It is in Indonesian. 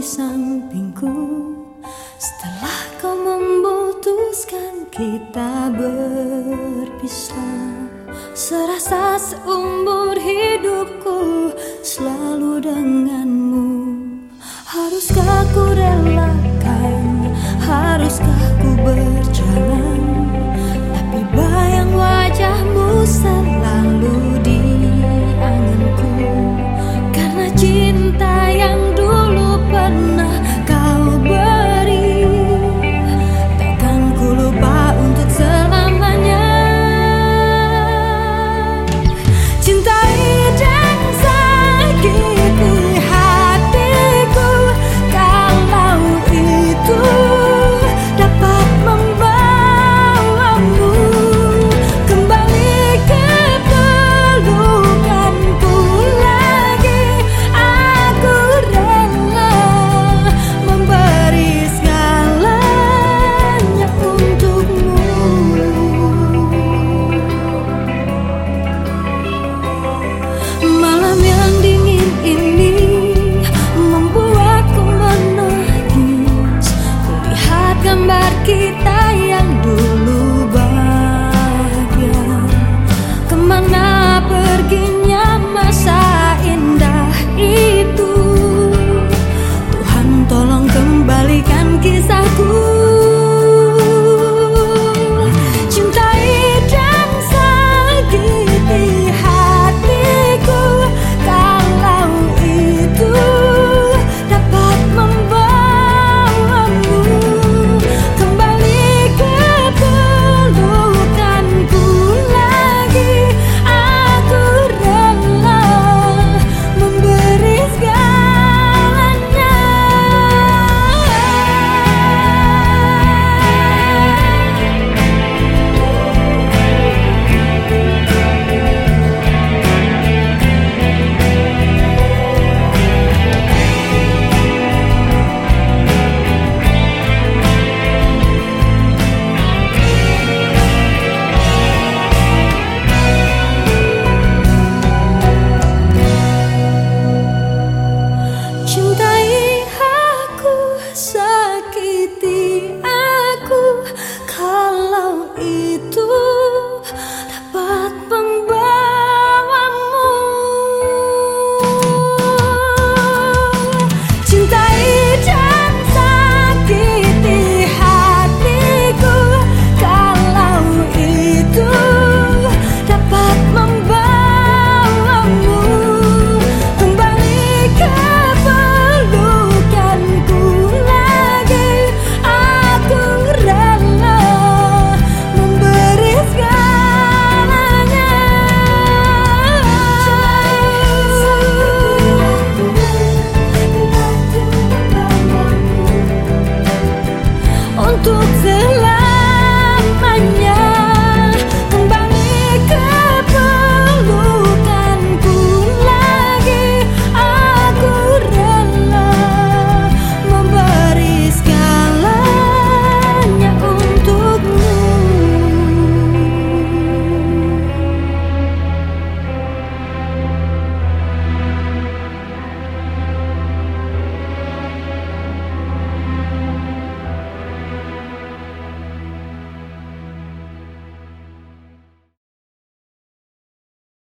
di sampingku. Setelah kau memutuskan kita berpisah Serasa seumur hidupku selalu denganmu. Haruskah ku relakan, haruskah kita 平淡